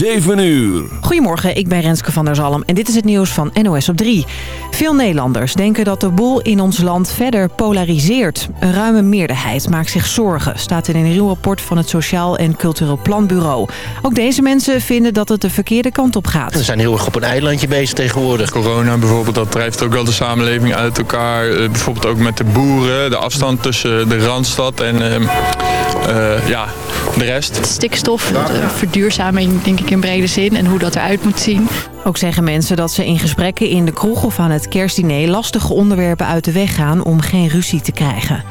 7 uur. Goedemorgen, ik ben Renske van der Zalm en dit is het nieuws van NOS op 3. Veel Nederlanders denken dat de boel in ons land verder polariseert. Een ruime meerderheid maakt zich zorgen, staat in een nieuw rapport van het Sociaal en Cultureel Planbureau. Ook deze mensen vinden dat het de verkeerde kant op gaat. We zijn heel erg op een eilandje bezig tegenwoordig. Corona bijvoorbeeld, dat drijft ook wel de samenleving uit elkaar. Eh, bijvoorbeeld ook met de boeren, de afstand tussen de Randstad en uh, uh, ja, de rest. Stikstof, de verduurzaming denk ik in brede zin en hoe dat eruit moet zien. Ook zeggen mensen dat ze in gesprekken in de kroeg of aan het kerstdiner lastige onderwerpen uit de weg gaan om geen ruzie te krijgen.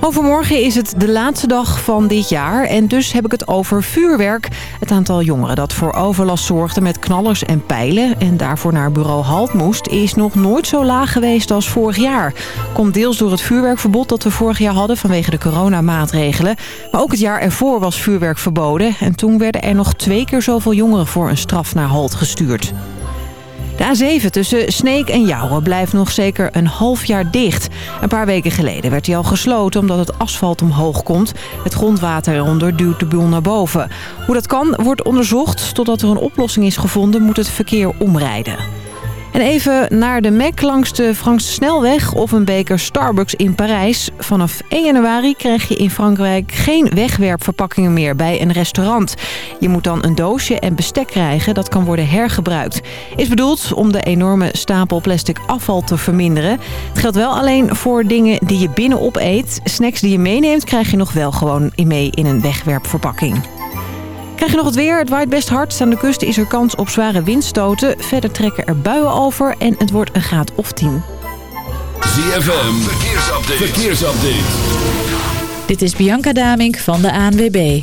Overmorgen is het de laatste dag van dit jaar en dus heb ik het over vuurwerk. Het aantal jongeren dat voor overlast zorgde met knallers en pijlen... en daarvoor naar bureau Halt moest, is nog nooit zo laag geweest als vorig jaar. Komt deels door het vuurwerkverbod dat we vorig jaar hadden vanwege de coronamaatregelen. Maar ook het jaar ervoor was vuurwerk verboden... en toen werden er nog twee keer zoveel jongeren voor een straf naar Halt gestuurd. De A7 tussen Sneek en Jouwen blijft nog zeker een half jaar dicht. Een paar weken geleden werd hij al gesloten omdat het asfalt omhoog komt. Het grondwater eronder duwt de boel naar boven. Hoe dat kan wordt onderzocht. Totdat er een oplossing is gevonden moet het verkeer omrijden. En even naar de Mac langs de Frankse snelweg of een beker Starbucks in Parijs. Vanaf 1 januari krijg je in Frankrijk geen wegwerpverpakkingen meer bij een restaurant. Je moet dan een doosje en bestek krijgen dat kan worden hergebruikt. Is bedoeld om de enorme stapel plastic afval te verminderen. Het geldt wel alleen voor dingen die je binnen opeet. Snacks die je meeneemt krijg je nog wel gewoon mee in een wegwerpverpakking. Krijg je nog het weer? Het waait best hard. Aan de kust is er kans op zware windstoten. Verder trekken er buien over en het wordt een graad of 10. ZFM, verkeersupdate. verkeersupdate. Dit is Bianca Damink van de ANWB.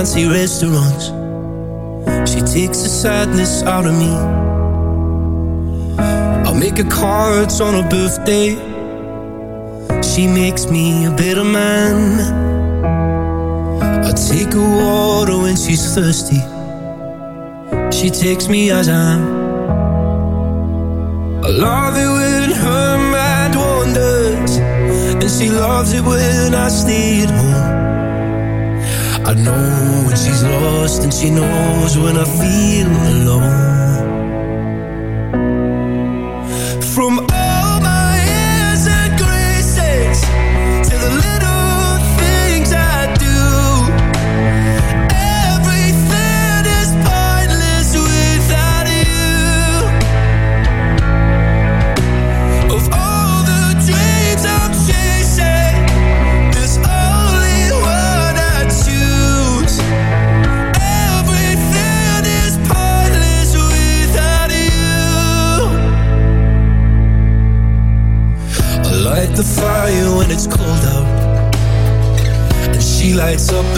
Fancy restaurants. She takes the sadness out of me. I make her cards on her birthday. She makes me a better man. I take her water when she's thirsty. She takes me as I am. I love it when her mind wanders And she loves it when I stay at home I know when she's lost And she knows when I feel alone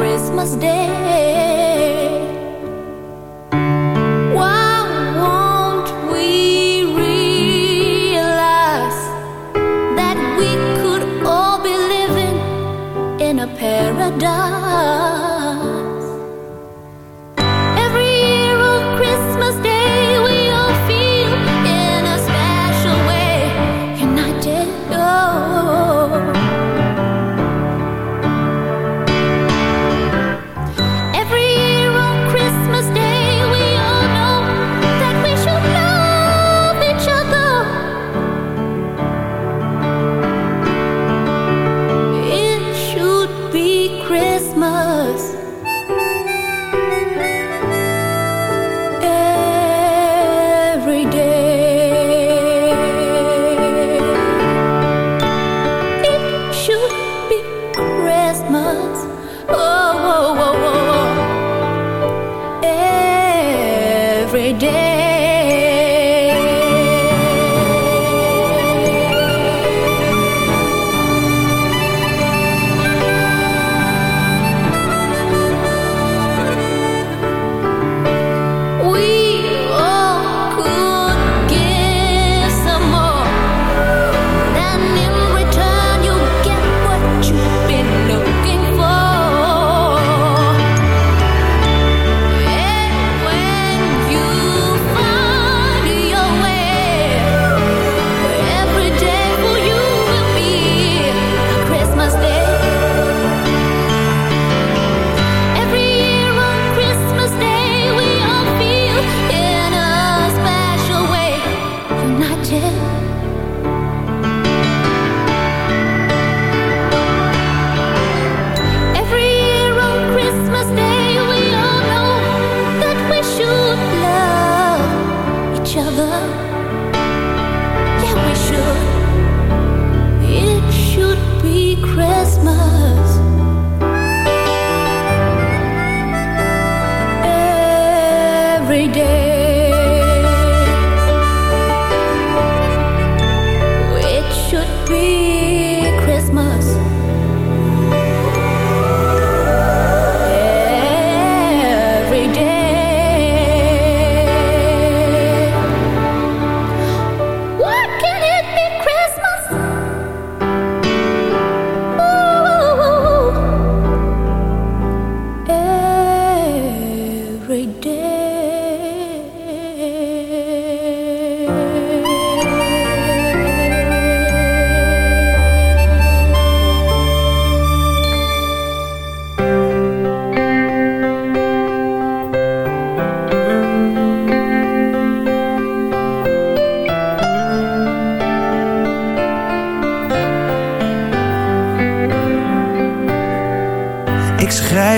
Christmas Day.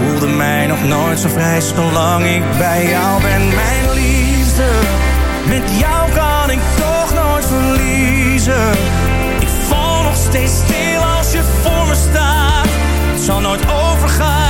voelde mij nog nooit zo vrij zolang ik bij jou ben. Mijn liefde, met jou kan ik toch nooit verliezen. Ik val nog steeds stil als je voor me staat. Het zal nooit overgaan,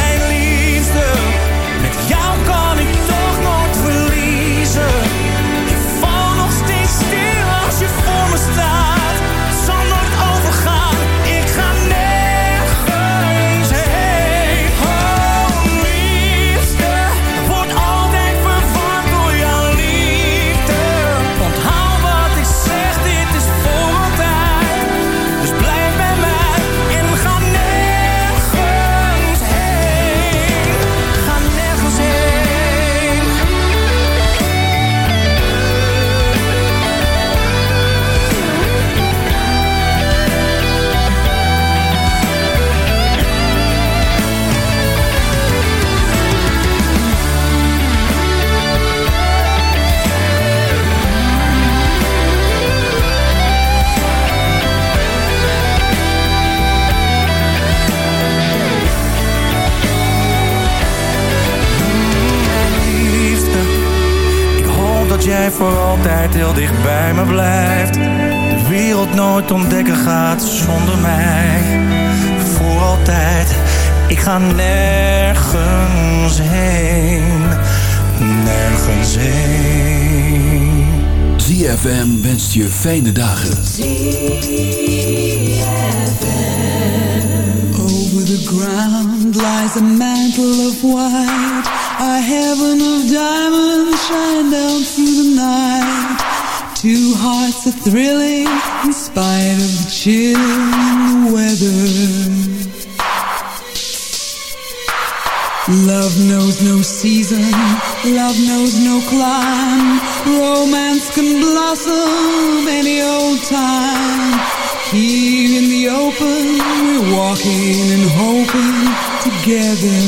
together.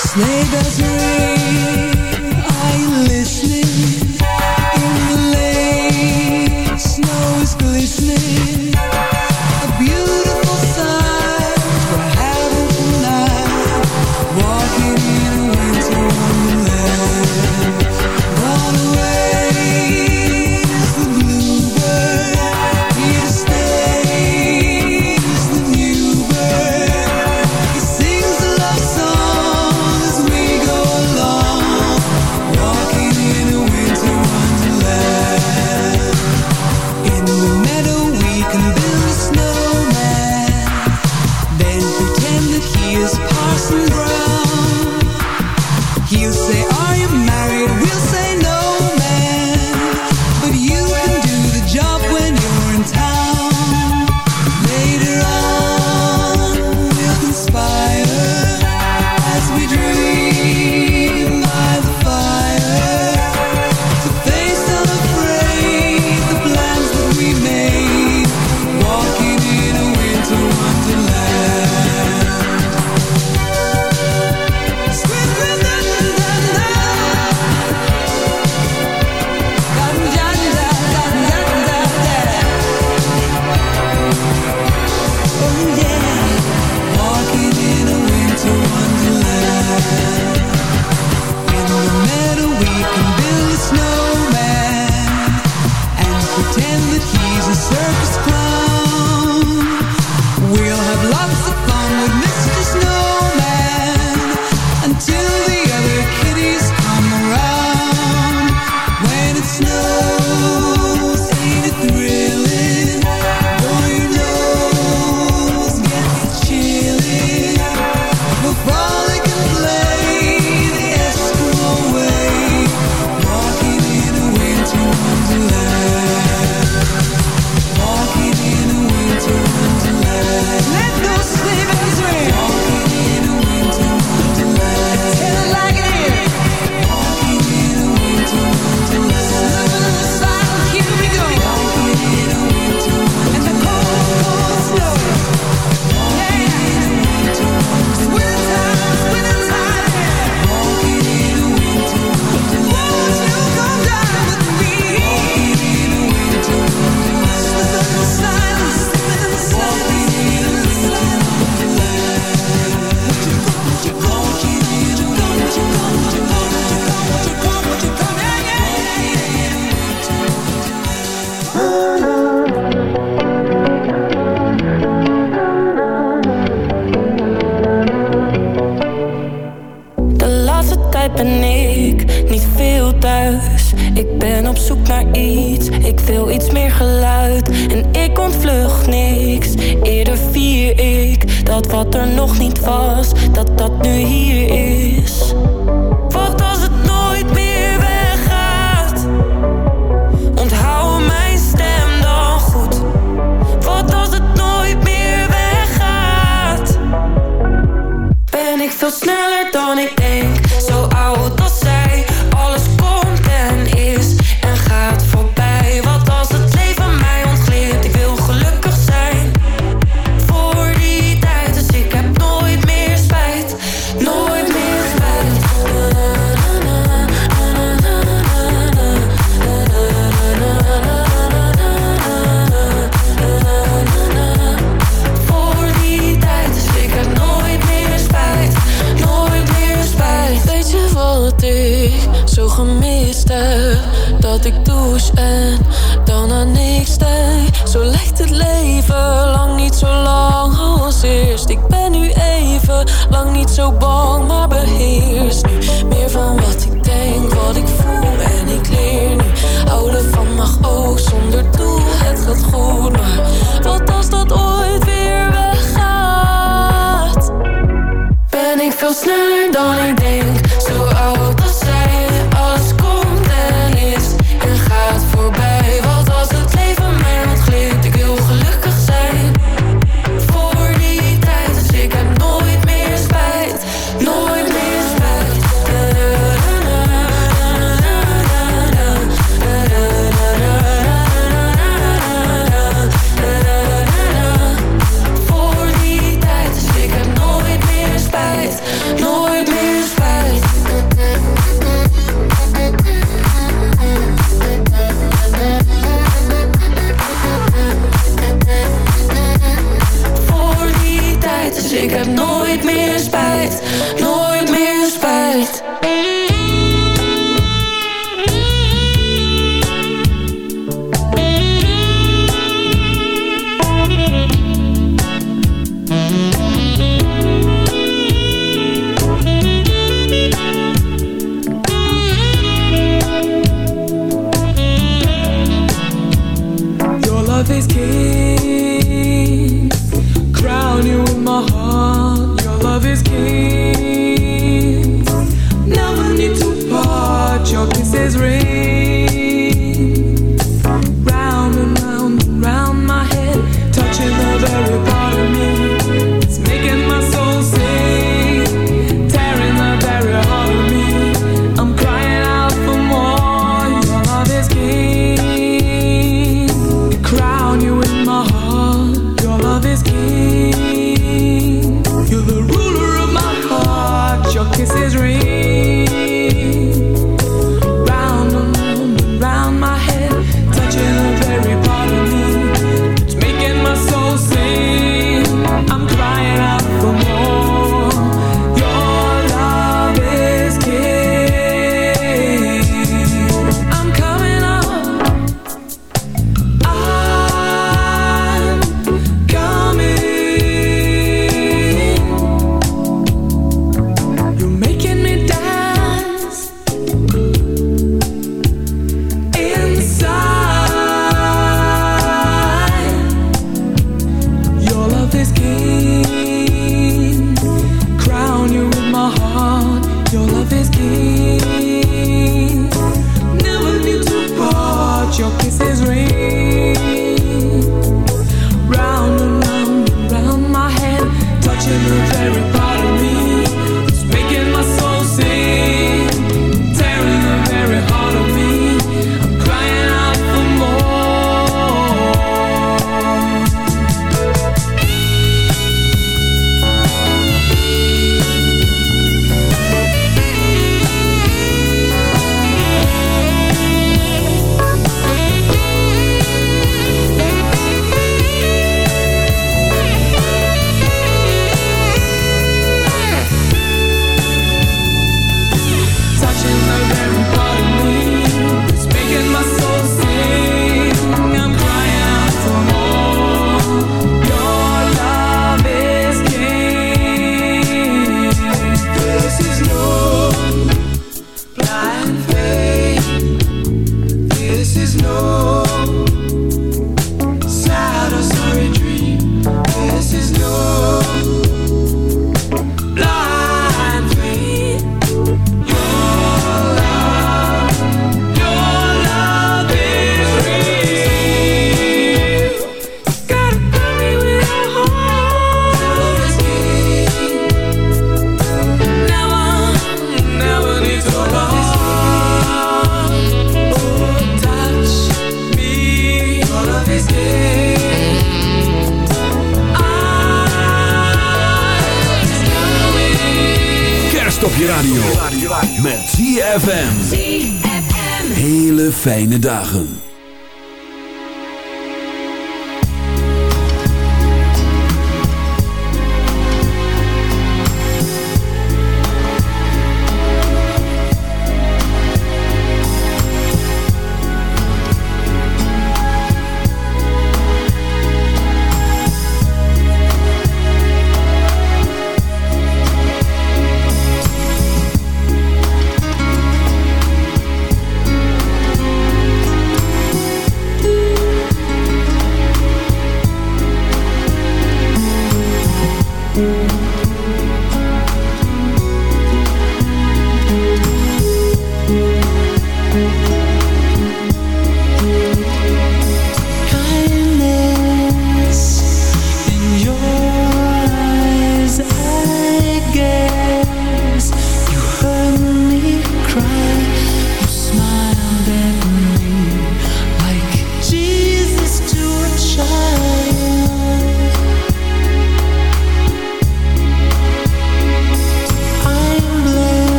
Sleigh bells.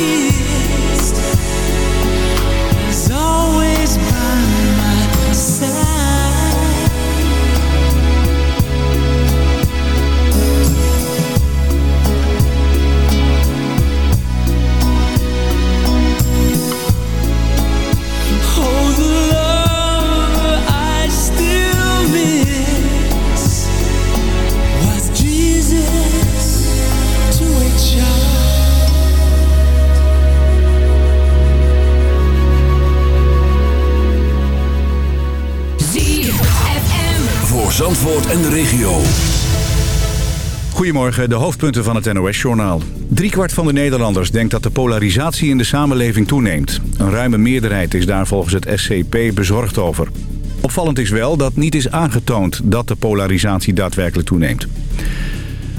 keep De hoofdpunten van het NOS-journaal. Driekwart van de Nederlanders denkt dat de polarisatie in de samenleving toeneemt. Een ruime meerderheid is daar volgens het SCP bezorgd over. Opvallend is wel dat niet is aangetoond dat de polarisatie daadwerkelijk toeneemt.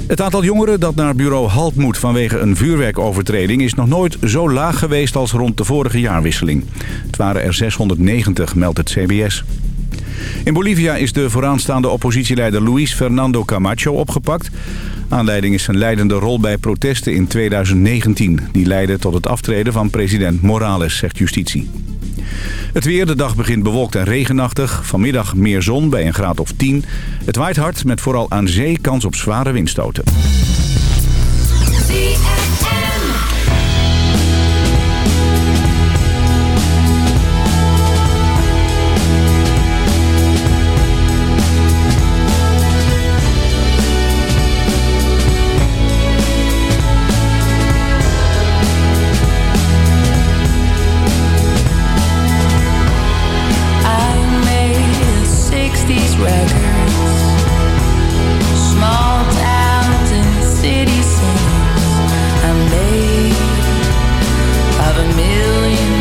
Het aantal jongeren dat naar bureau Halt moet vanwege een vuurwerkovertreding... is nog nooit zo laag geweest als rond de vorige jaarwisseling. Het waren er 690, meldt het CBS. In Bolivia is de vooraanstaande oppositieleider Luis Fernando Camacho opgepakt. Aanleiding is zijn leidende rol bij protesten in 2019. Die leidden tot het aftreden van president Morales, zegt justitie. Het weer, de dag begint bewolkt en regenachtig. Vanmiddag meer zon bij een graad of 10. Het waait hard met vooral aan zee kans op zware windstoten. City scenes. I'm made of a million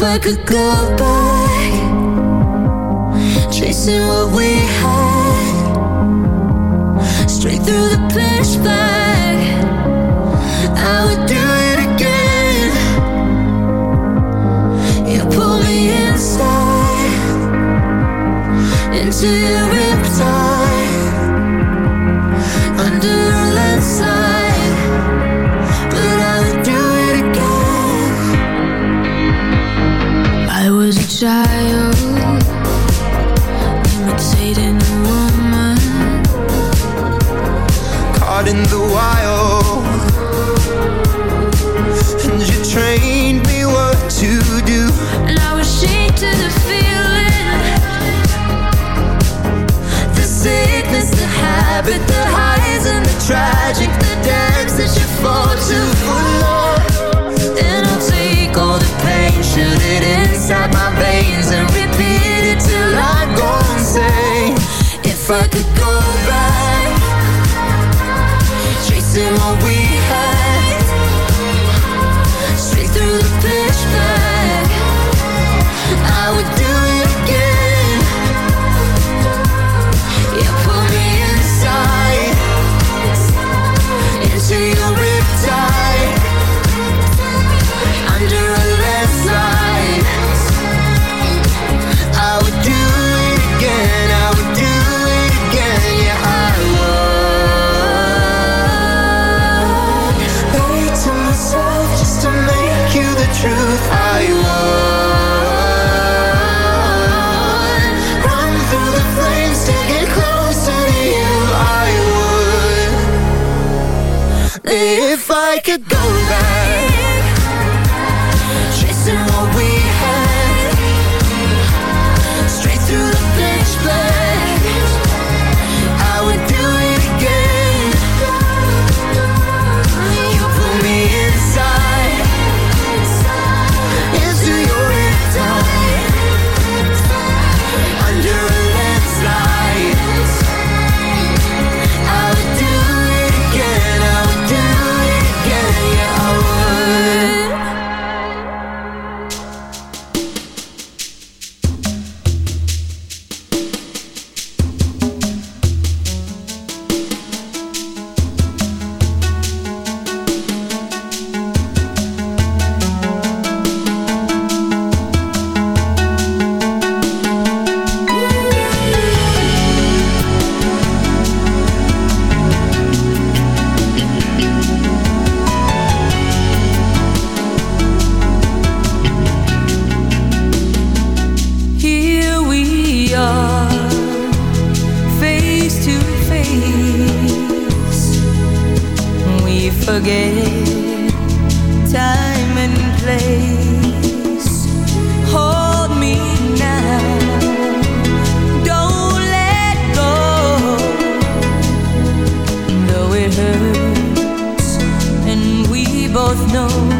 if I could go back, chasing what we had, straight through the pitchback, I would do it again. You pull me inside. Into your could go hurts, and we both know.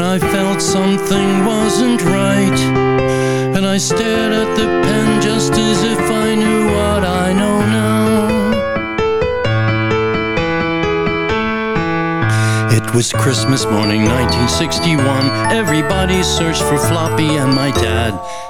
and I felt something wasn't right. And I stared at the pen just as if I knew what I know now. It was Christmas morning 1961 Everybody searched for Floppy and my dad.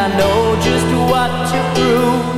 I know just what to prove.